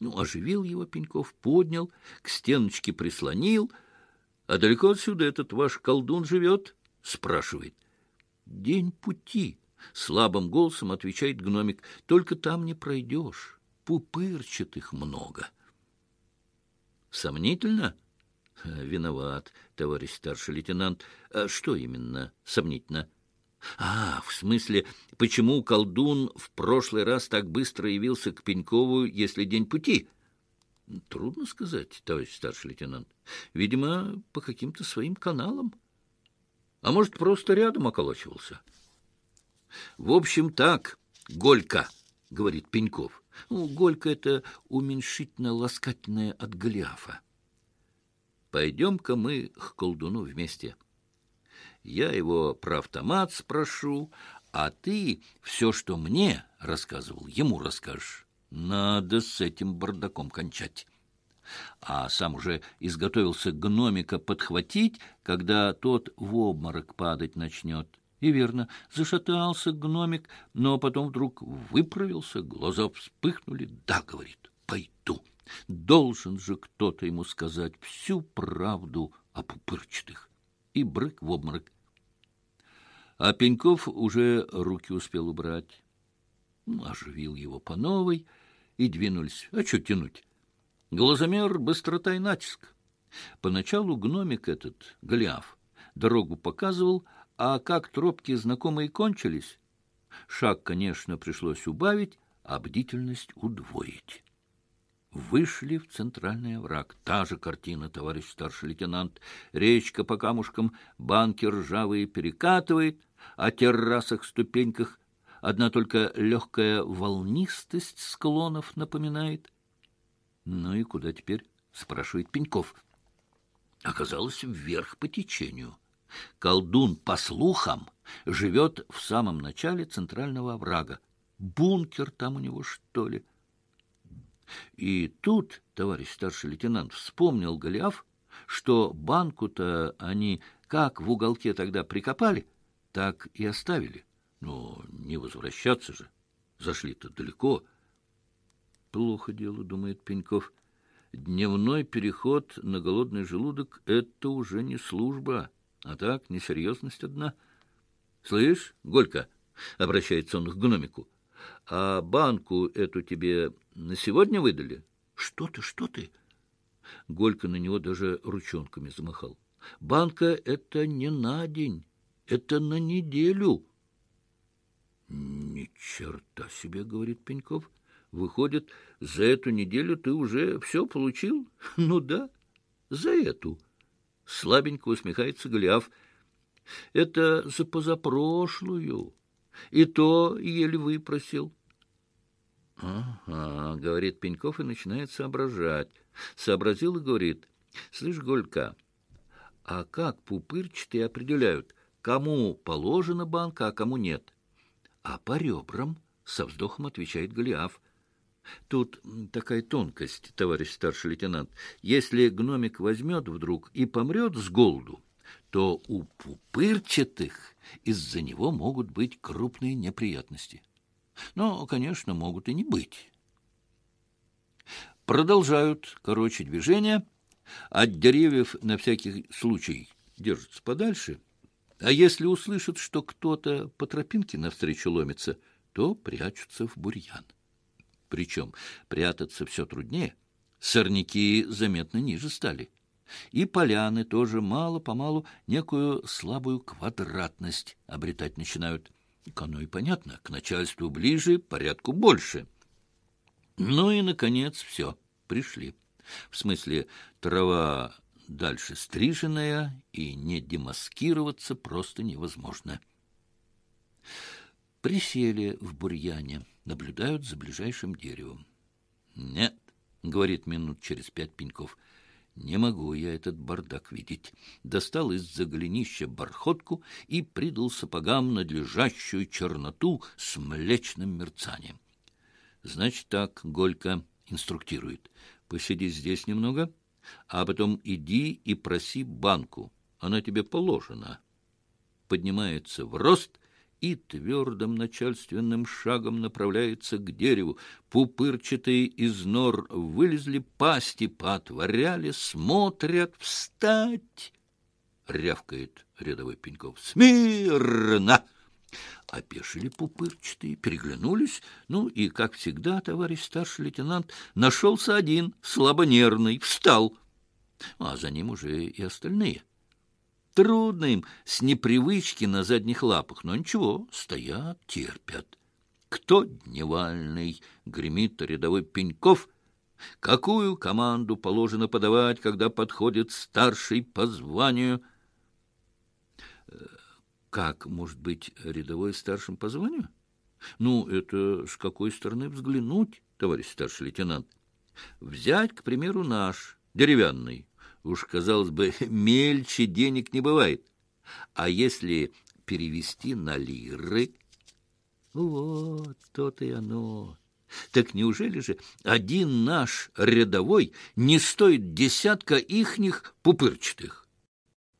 Ну, оживил его Пеньков, поднял, к стеночке прислонил. — А далеко отсюда этот ваш колдун живет? — спрашивает. — День пути, — слабым голосом отвечает гномик. — Только там не пройдешь. Пупырчатых много. — Сомнительно? — Виноват, товарищ старший лейтенант. А что именно сомнительно? — А, в смысле, почему колдун в прошлый раз так быстро явился к Пенькову, если день пути? — Трудно сказать, товарищ старший лейтенант. Видимо, по каким-то своим каналам. А может, просто рядом околачивался. — В общем, так, Голька, — говорит Пеньков. Ну, Голька — это уменьшительно-ласкательное от Голиафа. Пойдем-ка мы к колдуну вместе. — я его про автомат спрошу, а ты все, что мне рассказывал, ему расскажешь. Надо с этим бардаком кончать. А сам уже изготовился гномика подхватить, когда тот в обморок падать начнет. И верно, зашатался гномик, но потом вдруг выправился, глаза вспыхнули. Да, говорит, пойду. Должен же кто-то ему сказать всю правду о пупырчатых. И брык в обморок. А Пеньков уже руки успел убрать. Ну, оживил его по новой и двинулись. А что тянуть? Глазомер, быстрота и натиск. Поначалу гномик этот, Голиаф, дорогу показывал, а как тропки знакомые кончились, шаг, конечно, пришлось убавить, а бдительность удвоить. Вышли в центральный овраг. Та же картина, товарищ старший лейтенант. Речка по камушкам, банки ржавые перекатывает, о террасах, ступеньках. Одна только легкая волнистость склонов напоминает. «Ну и куда теперь?» — спрашивает Пеньков. Оказалось, вверх по течению. Колдун, по слухам, живет в самом начале центрального оврага. Бункер там у него, что ли? И тут, товарищ старший лейтенант, вспомнил Голиаф, что банку-то они как в уголке тогда прикопали — так и оставили. Но не возвращаться же. Зашли-то далеко. Плохо дело, думает Пеньков. Дневной переход на голодный желудок — это уже не служба, а так несерьезность одна. — Слышь, Голька, — обращается он к гномику, — а банку эту тебе на сегодня выдали? — Что ты, что ты? Голька на него даже ручонками замахал. — Банка — это не на день. Это на неделю. Ни черта себе, говорит Пеньков. Выходит, за эту неделю ты уже все получил? Ну да, за эту. Слабенько усмехается Голиаф. Это за позапрошлую. И то еле выпросил. — Ага, — говорит Пеньков и начинает соображать. Сообразил и говорит, — слышь, Голька, а как пупырчатые определяют, кому положена банка, а кому нет. А по ребрам, со вздохом отвечает Голиаф. Тут такая тонкость, товарищ старший лейтенант. Если гномик возьмет вдруг и помрет с голоду, то у пупырчатых из-за него могут быть крупные неприятности. Но, конечно, могут и не быть. Продолжают, короче, движение. От деревьев на всякий случай держатся подальше — а если услышат, что кто-то по тропинке навстречу ломится, то прячутся в бурьян. Причем прятаться все труднее. Сорняки заметно ниже стали. И поляны тоже мало-помалу некую слабую квадратность обретать начинают. Оно и понятно, к начальству ближе, порядку больше. Ну и, наконец, все, пришли. В смысле, трава дальше стриженная, и не демаскироваться просто невозможно. Присели в бурьяне, наблюдают за ближайшим деревом. «Нет», — говорит минут через пять Пеньков, — «не могу я этот бардак видеть». Достал из-за голенища бархотку и придал сапогам надлежащую черноту с млечным мерцанием. «Значит так, Голька инструктирует. Посиди здесь немного» а потом иди и проси банку. Она тебе положена. Поднимается в рост и твердым начальственным шагом направляется к дереву. Пупырчатые из нор вылезли, пасти поотворяли, смотрят «Встать!» — рявкает рядовой Пеньков. «Смирно!» Опешили пупырчатые, переглянулись. Ну и, как всегда, товарищ старший лейтенант, нашелся один, слабонервный, встал. А за ним уже и остальные. Трудно им с непривычки на задних лапах, но ничего, стоят, терпят. Кто дневальный, гремит рядовой Пеньков. Какую команду положено подавать, когда подходит старший по званию — как может быть рядовой старшим по званию? Ну, это с какой стороны взглянуть, товарищ старший лейтенант? Взять, к примеру, наш, деревянный. Уж, казалось бы, мельче денег не бывает. А если перевести на лиры? Вот, то-то и оно. Так неужели же один наш рядовой не стоит десятка ихних пупырчатых?